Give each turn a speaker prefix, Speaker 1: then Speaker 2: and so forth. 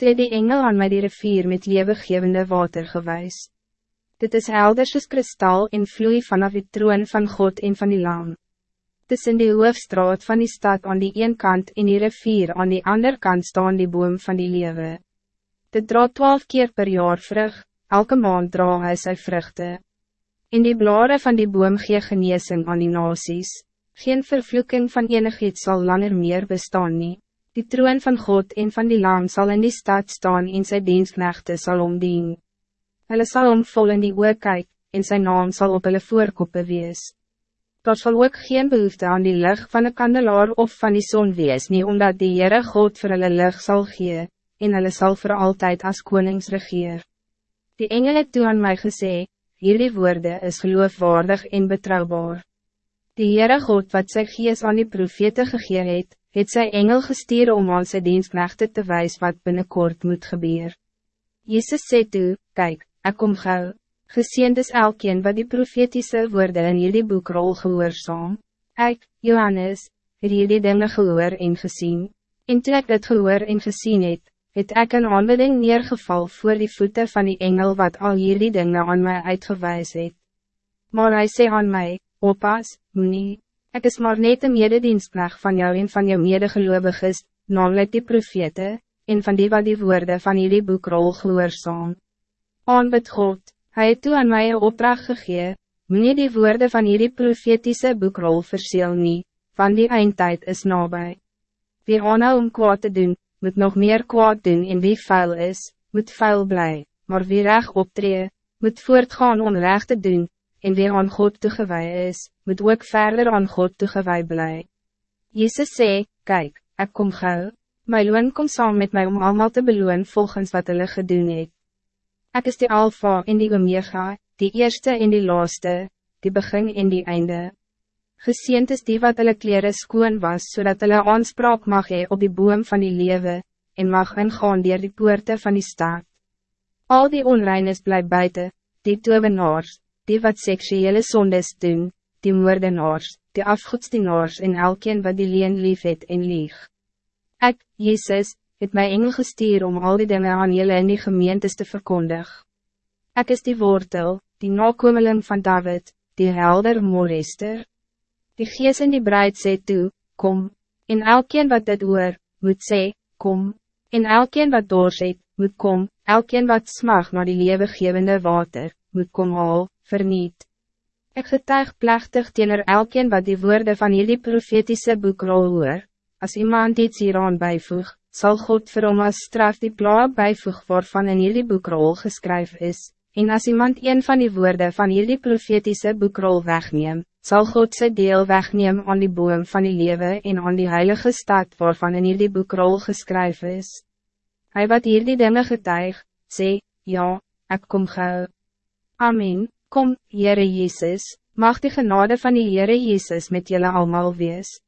Speaker 1: Toe die engel aan my die rivier met levengevende water gewys. Dit is helder soos kristal en vloei vanaf die troon van God en van die lam. Tussen die hoofstraat van die stad aan die een kant en die rivier aan die ander kant staan die boom van die lewe. Dit dra twaalf keer per jaar vrug, elke maand dra hy sy vruchte. In die blare van die boom gee geneesing aan die nasies. Geen vervloeking van enig iets zal langer meer bestaan nie. Die troon van God en van die lam zal in die stad staan en sy dienstknechte sal omdien. Hulle sal om vol in die oor kyk, en sy naam zal op hulle voorkoppe wees. Daar sal ook geen behoefte aan die licht van een kandelaar of van die zon wees nie, omdat die Heere God vir hulle licht sal gee, en hulle sal voor altijd als konings regeer. Die engel het toe aan my gesê, hierdie woorde is geloofwaardig en betrouwbaar. Die Heere God wat sy gees aan die profete gegee het, het sy engel gestuur om aan sy dienstknechte te wijs wat binnenkort moet gebeuren. Jezus sê toe, kijk, ek kom gauw, geseend is elkeen wat die profetiese woorden in jullie boekrol gehoorzaam. Ek, Johannes, het hierdie dinge gehoor en gezien. En toe ek dit gehoor en gezien het, het ek een aanbidding neergeval voor die voeten van die engel wat al hierdie dinge aan mij uitgewijs het. Maar hij zei aan mij, oppas, nie, Ik is maar net een mededienstknecht van jou en van jou medegeloviges, namelijk die profete, en van die wat die woorden van jullie boekrol gehoorzaam. Aanbid God, hij het toe aan mij een opdracht gegee, moet die woorden van jullie profetische boekrol verseel nie, van die eindtijd is nabij. Wie aanhou om kwaad te doen, moet nog meer kwaad doen en wie vuil is, moet vuil blij, maar wie recht optree, moet voortgaan om recht te doen, en wie aan God toegewij is, moet ook verder aan God toegewij blij. Jezus zei, kijk, ik kom gauw, my loon kom saam met mij om allemaal te beloon volgens wat hulle gedoen het. Ek is die alfa en die omega, die eerste en die laaste, die begin en die einde. Geseend is die wat hulle kleren skoon was, zodat hulle aanspraak mag hee op die boom van die lewe, en mag ingaan dier die poorte van die staat. Al die onreines bly buiten, die tovenaars, die wat seksuele sondes doen, die moordenaars, die afgoedstienaars en elkeen wat die leen lief het en lieg. Ek, Jezus, het my engel gestuur om al die dingen aan jullie in die gemeentes te verkondig. Ek is die wortel, die nakomeling van David, die helder moorester. Die gees in die bruid sê toe, kom, en elkeen wat dit hoor, moet sê, kom, en elkeen wat doorzet, moet kom, elkeen wat smag naar die levengevende water, moet kom haal, verniet. Ik getuig plechtig teenoor elkeen wat die woorden van jullie profetische boekrol hoor, als iemand iets hieraan bijvoeg, zal God vir hom as straf die blauw bijvoeg waarvan in jullie boekrol geskryf is, en als iemand een van die woorden van jullie profetische boekrol wegneem, zal God zijn deel wegneem aan die boom van die lewe en aan die heilige stad waarvan in jullie boekrol geskryf is. Hij wat hier die dinge getuig, sê, ja, ik kom gauw. Amen, kom, Heere Jezus, mag die genade van die Heere Jezus met jullie allemaal wees.